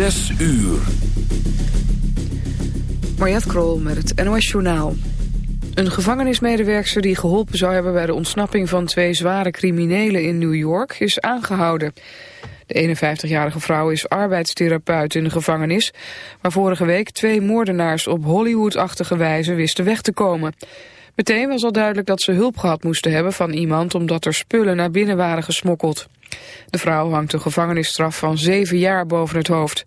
Zes uur. Mariette Krol met het NOS Journaal. Een gevangenismedewerkster die geholpen zou hebben bij de ontsnapping van twee zware criminelen in New York is aangehouden. De 51-jarige vrouw is arbeidstherapeut in de gevangenis, waar vorige week twee moordenaars op Hollywood-achtige wijze wisten weg te komen. Meteen was al duidelijk dat ze hulp gehad moesten hebben van iemand omdat er spullen naar binnen waren gesmokkeld. De vrouw hangt een gevangenisstraf van zeven jaar boven het hoofd.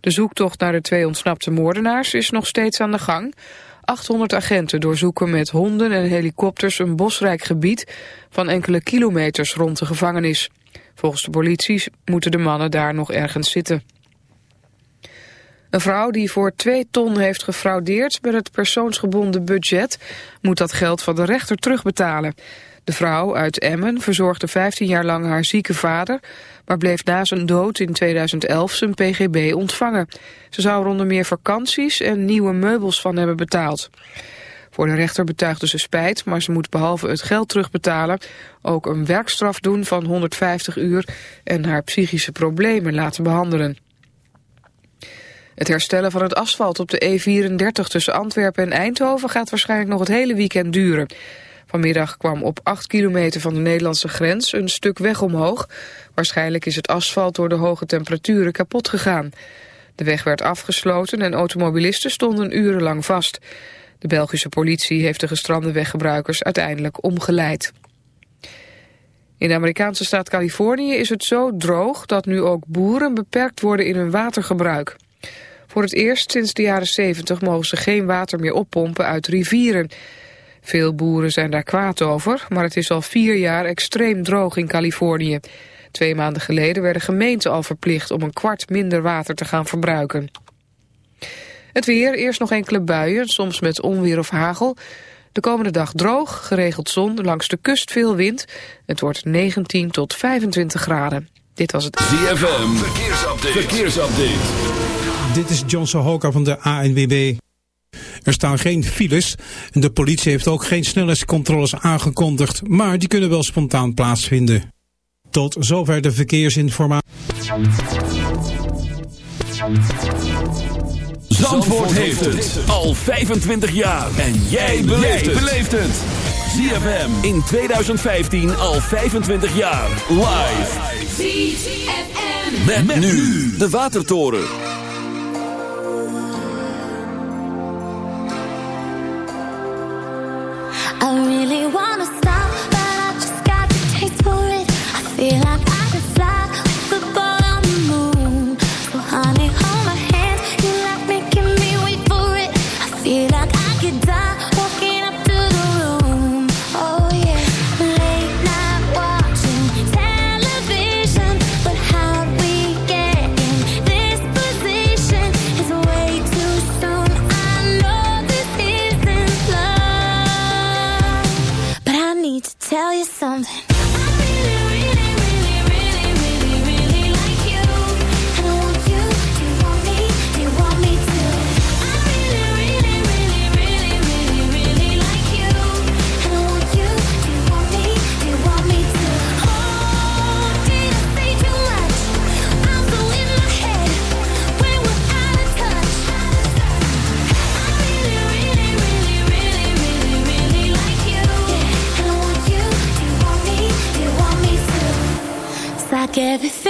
De zoektocht naar de twee ontsnapte moordenaars is nog steeds aan de gang. 800 agenten doorzoeken met honden en helikopters een bosrijk gebied van enkele kilometers rond de gevangenis. Volgens de politie moeten de mannen daar nog ergens zitten. Een vrouw die voor 2 ton heeft gefraudeerd met het persoonsgebonden budget... moet dat geld van de rechter terugbetalen. De vrouw uit Emmen verzorgde 15 jaar lang haar zieke vader... maar bleef na zijn dood in 2011 zijn pgb ontvangen. Ze zou er onder meer vakanties en nieuwe meubels van hebben betaald. Voor de rechter betuigde ze spijt, maar ze moet behalve het geld terugbetalen... ook een werkstraf doen van 150 uur en haar psychische problemen laten behandelen. Het herstellen van het asfalt op de E34 tussen Antwerpen en Eindhoven gaat waarschijnlijk nog het hele weekend duren. Vanmiddag kwam op 8 kilometer van de Nederlandse grens een stuk weg omhoog. Waarschijnlijk is het asfalt door de hoge temperaturen kapot gegaan. De weg werd afgesloten en automobilisten stonden urenlang vast. De Belgische politie heeft de gestrande weggebruikers uiteindelijk omgeleid. In de Amerikaanse staat Californië is het zo droog dat nu ook boeren beperkt worden in hun watergebruik. Voor het eerst sinds de jaren 70 mogen ze geen water meer oppompen uit rivieren. Veel boeren zijn daar kwaad over, maar het is al vier jaar extreem droog in Californië. Twee maanden geleden werden gemeenten al verplicht om een kwart minder water te gaan verbruiken. Het weer, eerst nog enkele buien, soms met onweer of hagel. De komende dag droog, geregeld zon, langs de kust veel wind. Het wordt 19 tot 25 graden. Dit was het ZFM, verkeersupdate. verkeersupdate. Dit is John Sohoka van de ANWB. Er staan geen files en de politie heeft ook geen snelheidscontroles aangekondigd, maar die kunnen wel spontaan plaatsvinden. Tot zover de verkeersinformatie. Zandvoort heeft het al 25 jaar en jij beleeft het. ZFM in 2015 al 25 jaar live. ZFM met, met nu de Watertoren. I really wanna stop, but I just got the taste for it. I feel like I something. Everything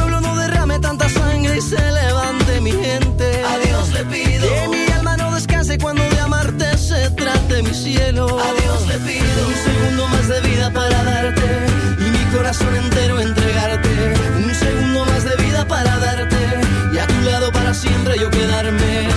cuando de amarte se trate mi cielo. A Dios le pido un segundo más de vida para darte y mi corazón entero entregarte. Un segundo más de vida para darte y a tu lado para siempre yo quedarme.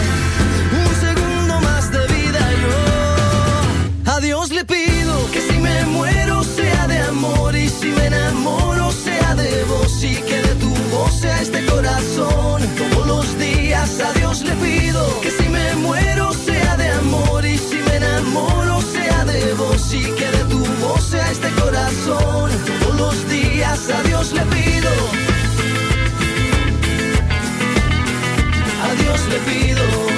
Dios le pido. A Dios le pido.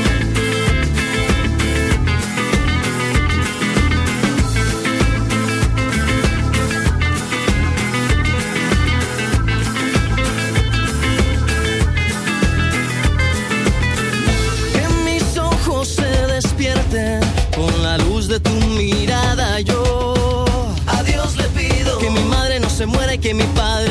que me faz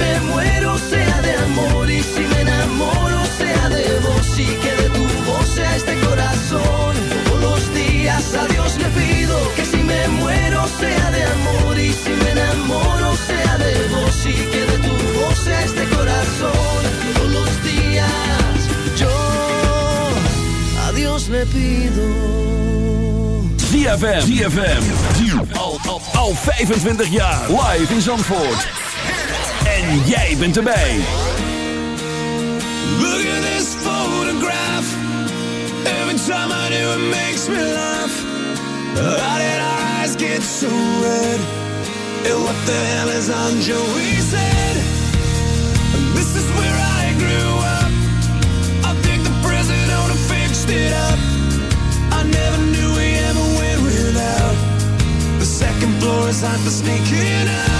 me muero sea de amor y si me enamoro sea de vos y que de tu voz sea este corazón. Todos los días a Dios le pido que si me muero sea de amor y si me enamoro sea de vos y que de tu voz sea este corazón todos los días. Yo a Dios le pido. ZFM, ZFM, al, al, al 25 jaar live in Zandvoort. En jij bent erbij. Look at this photograph. Every time I do it makes me laugh. How did our eyes get so red? And what the hell is on Anjou's head? This is where I grew up. I think the prison owner fixed it up. I never knew we ever went without. The second floor is hot for sneaking out.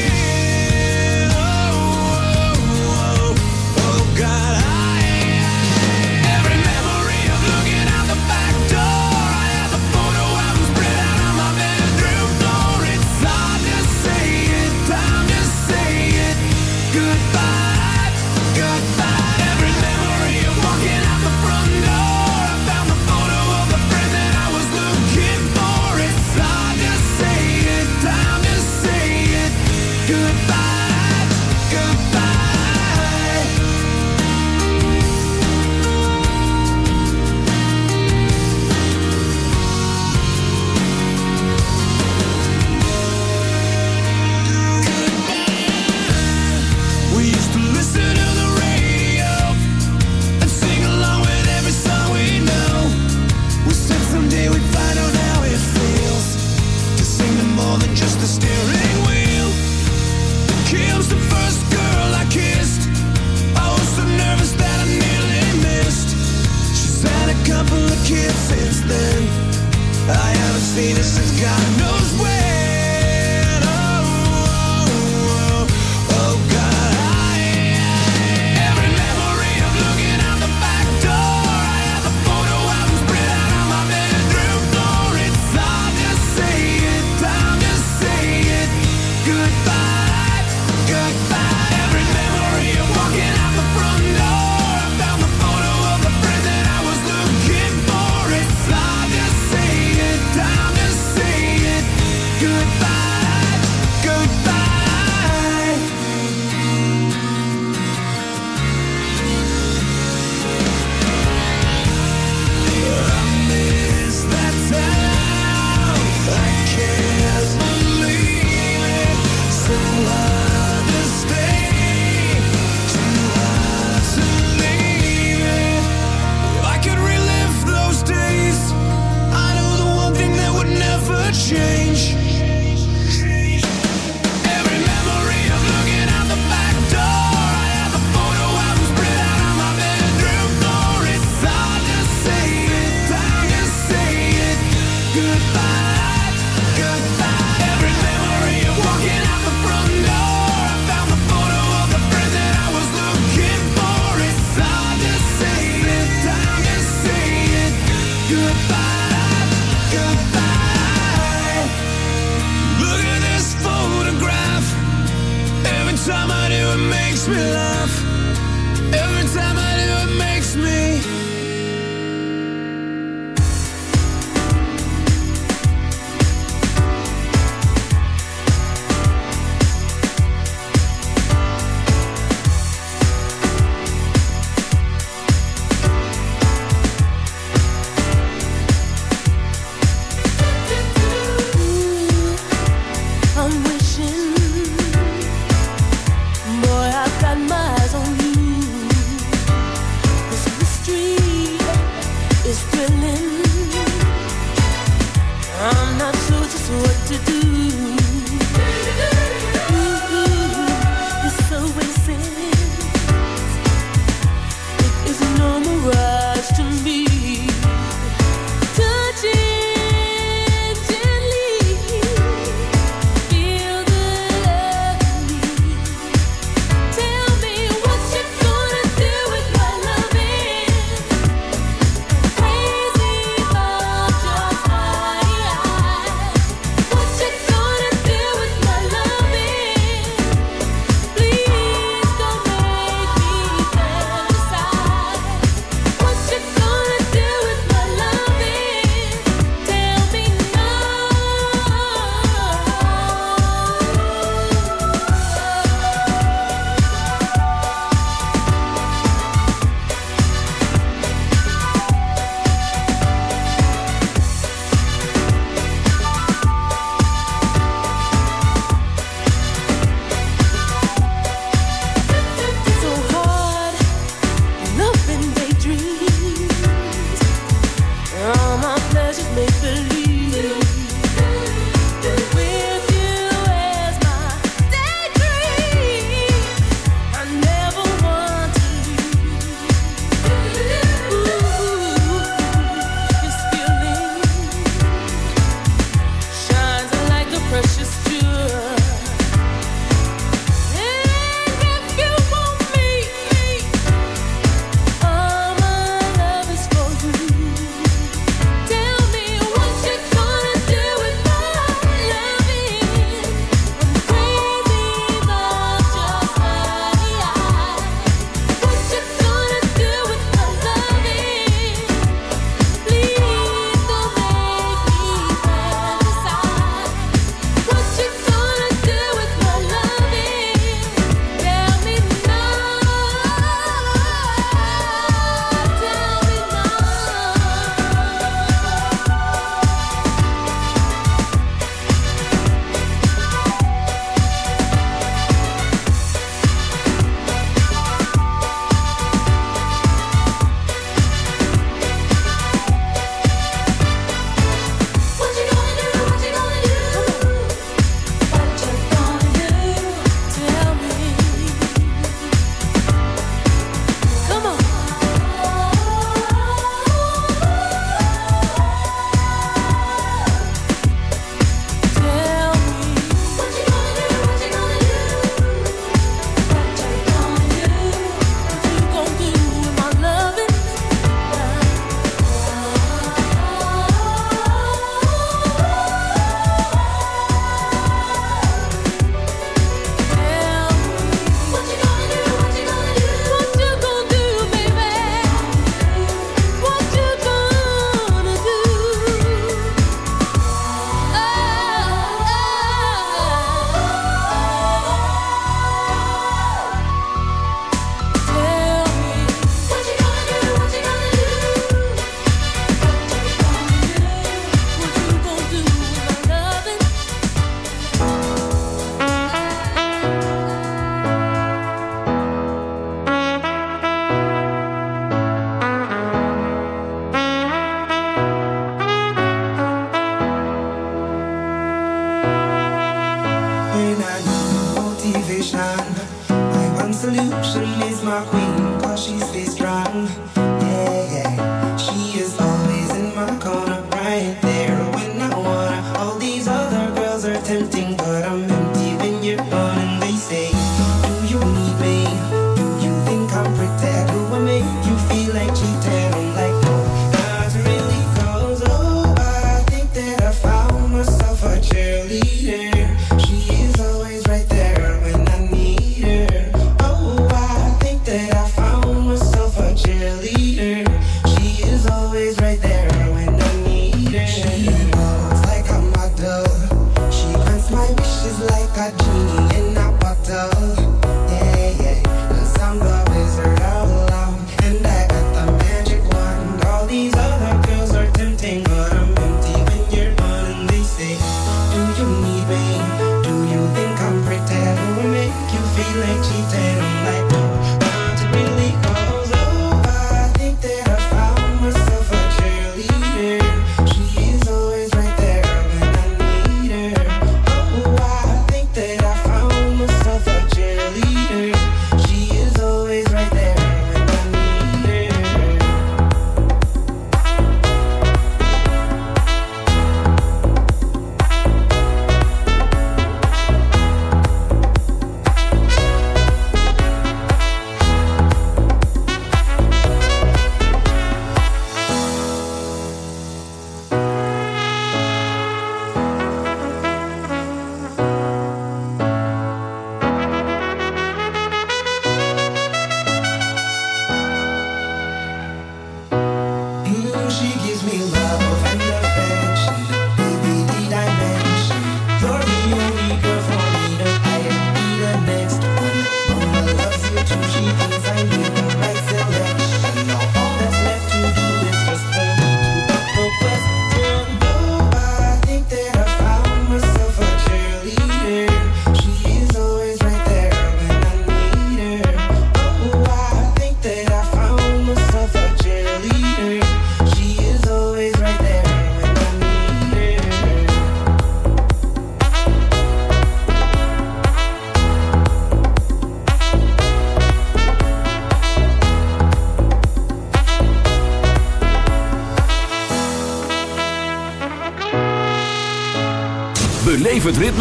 watching things.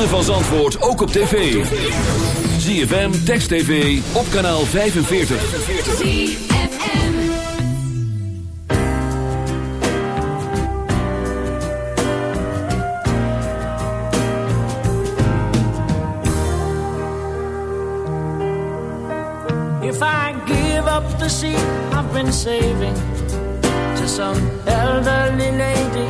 Ritme van Zandvoort ook op tv. ZFM, Text TV, op kanaal 45. If I give up the seat I've been saving to some elderly lady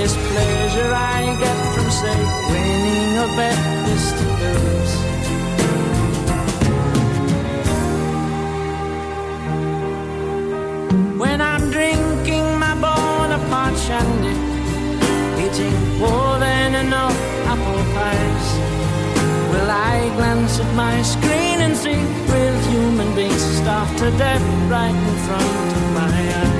This pleasure I get from, say, winning a bet is to. When I'm drinking my Bonaparte shandy, eating more than enough apple pies, will I glance at my screen and see real human beings starved to death right in front of my eyes?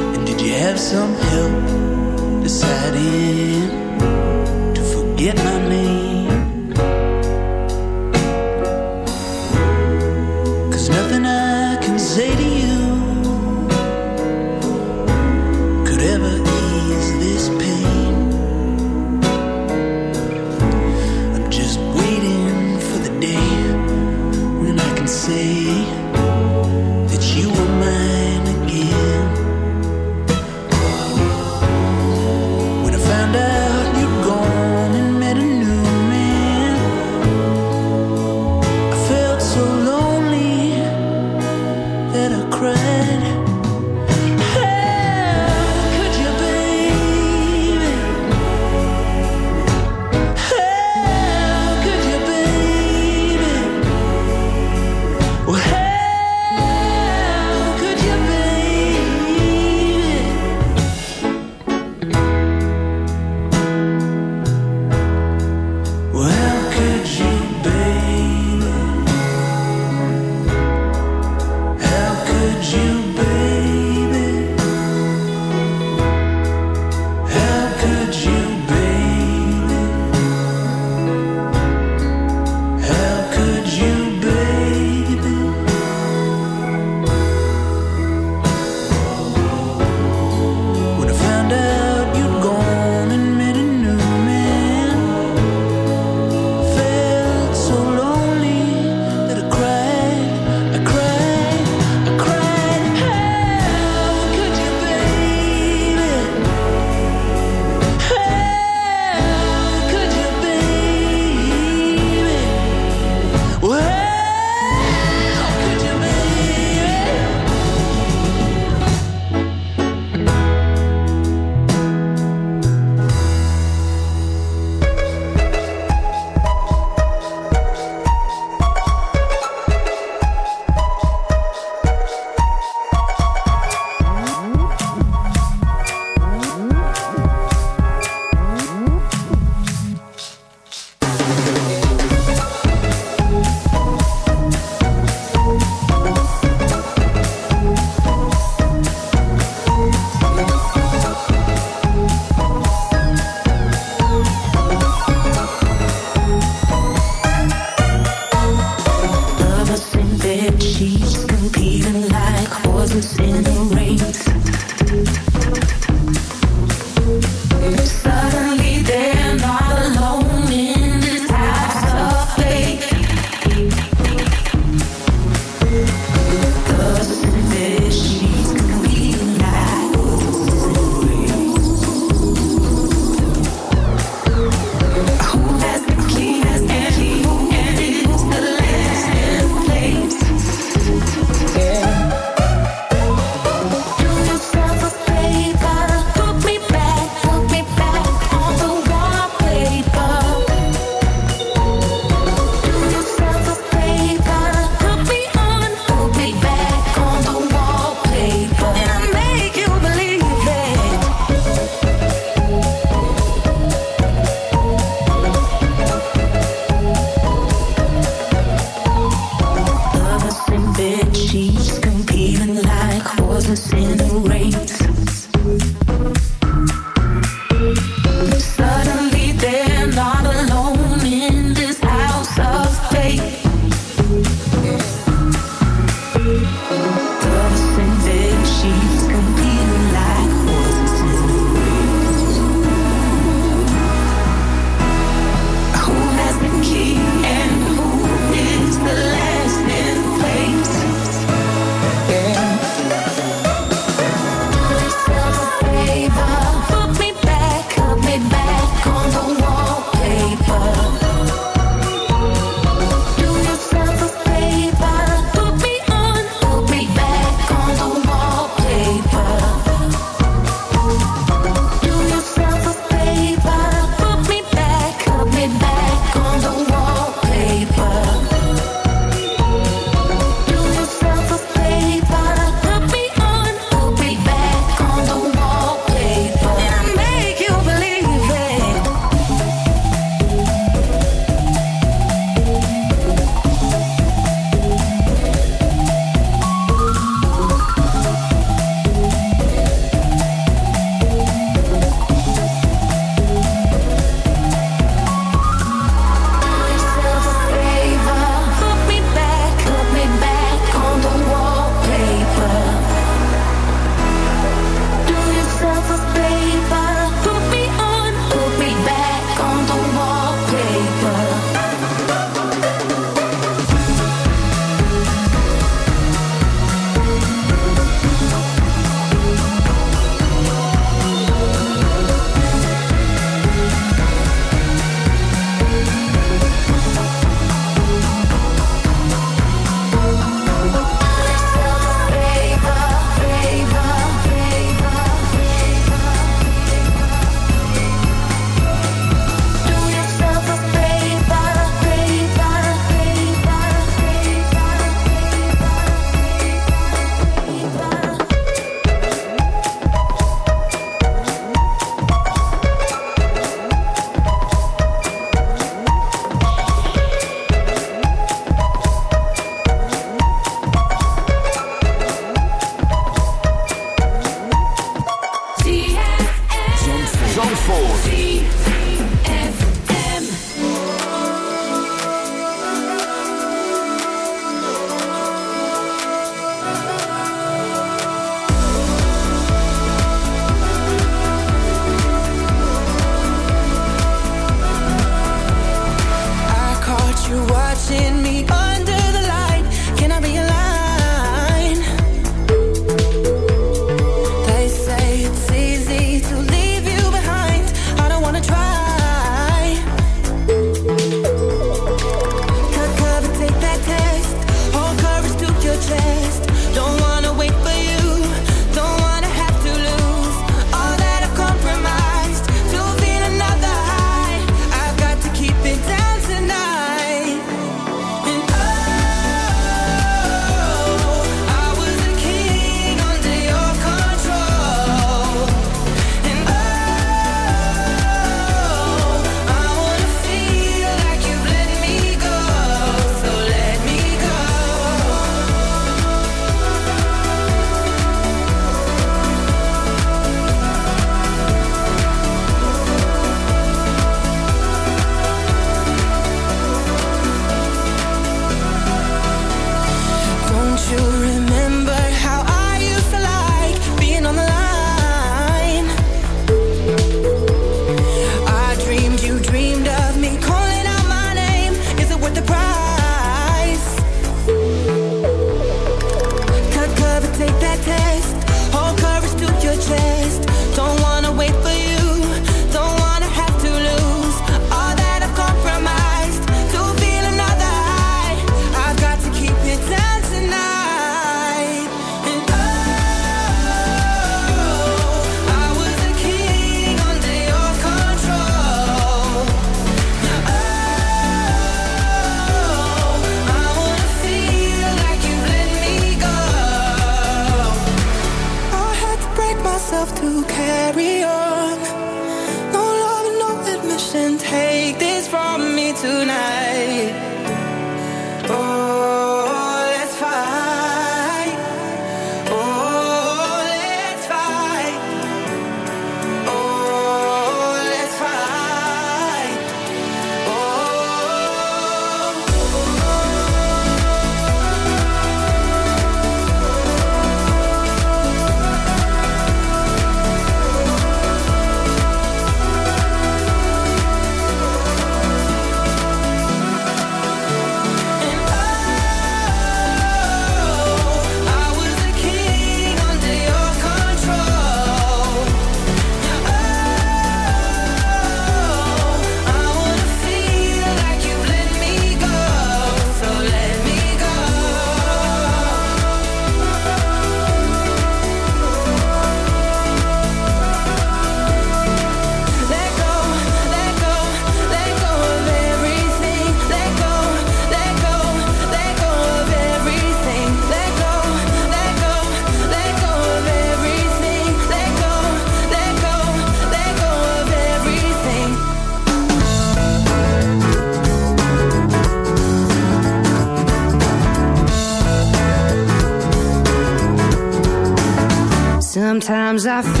Sometimes I feel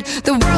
The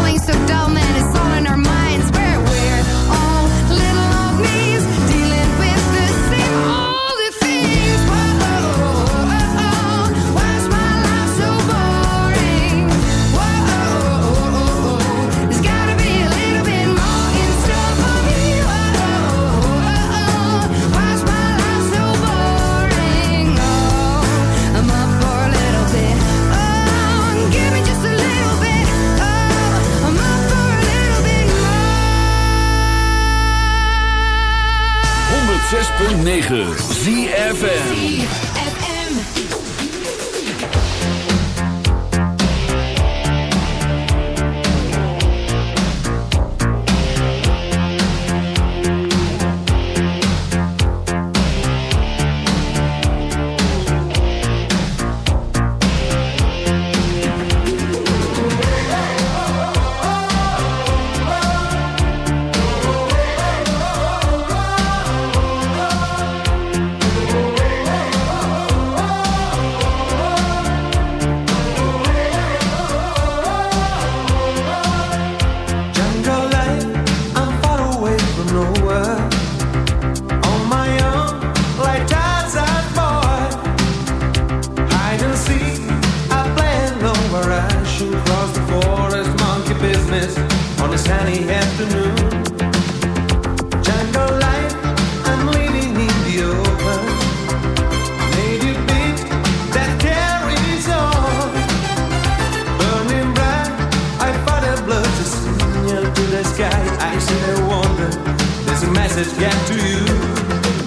message get to you?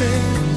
understand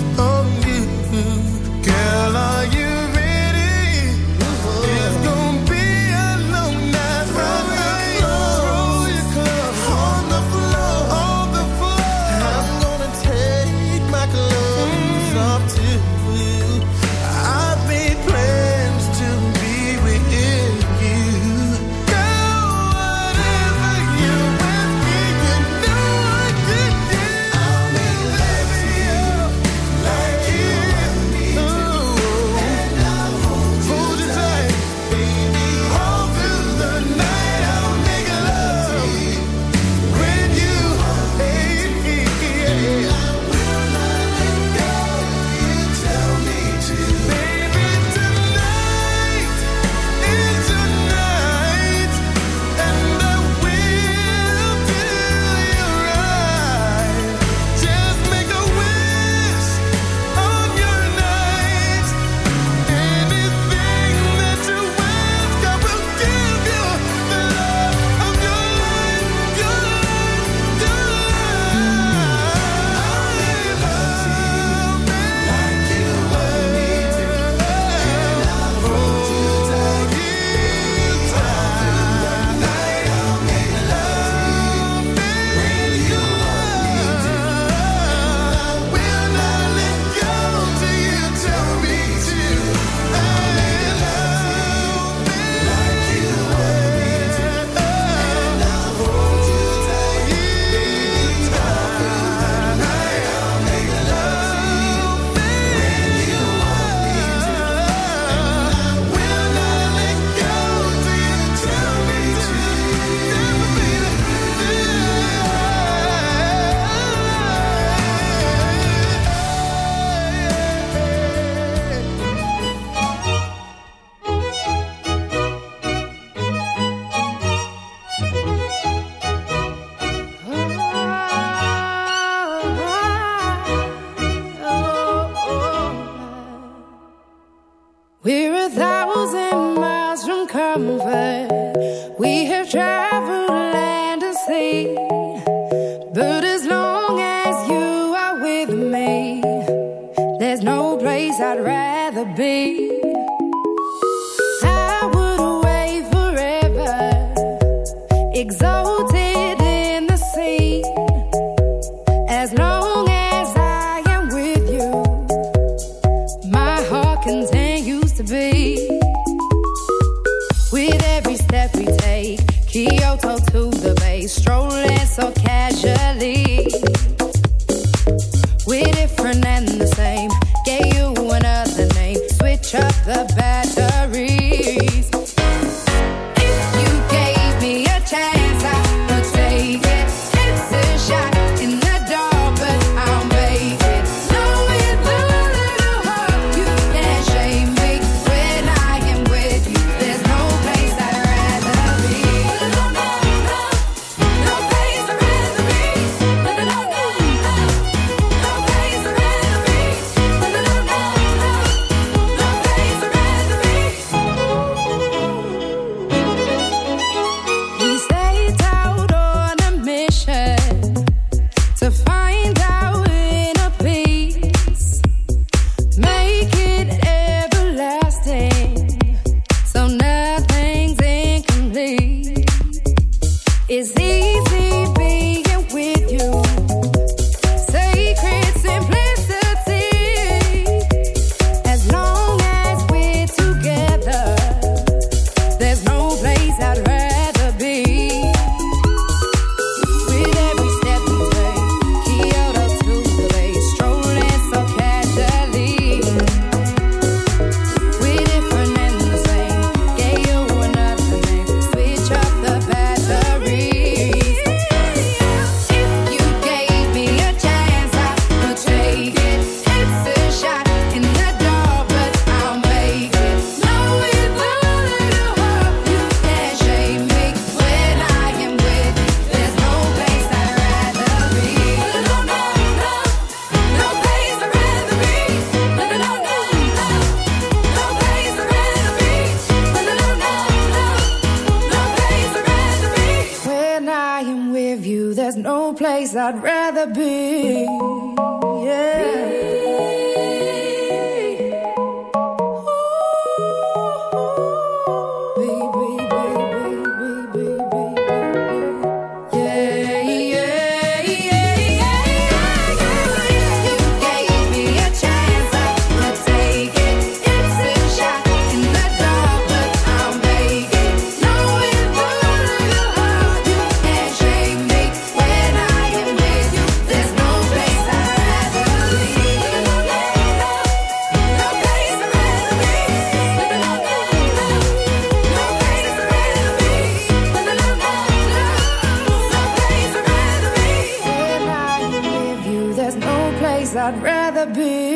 be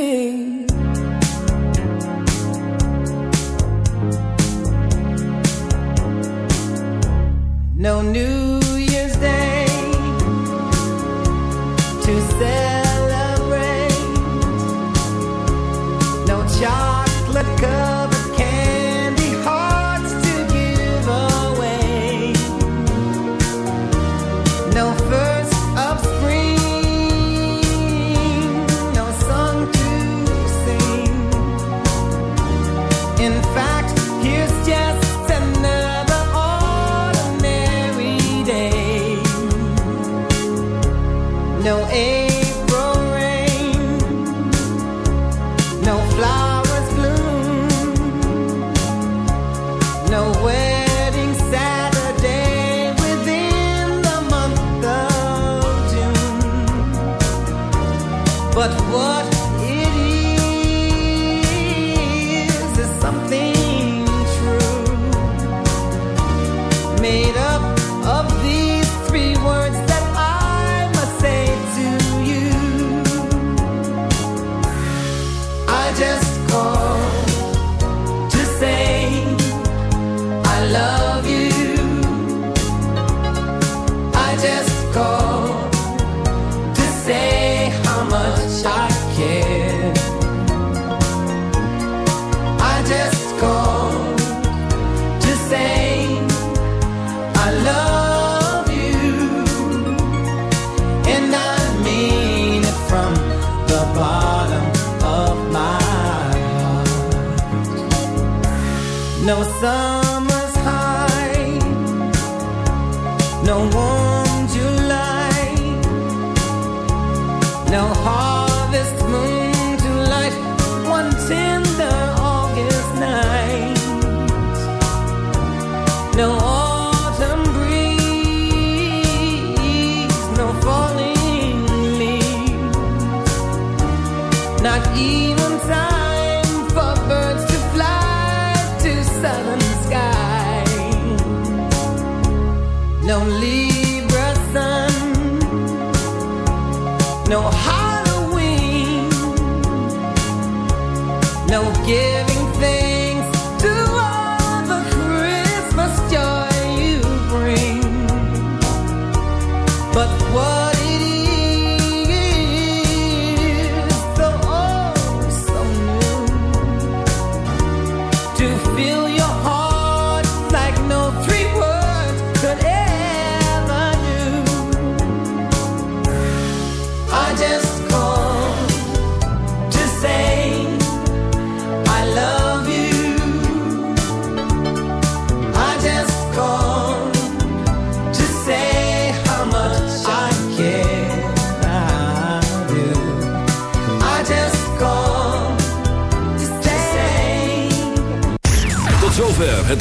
sun.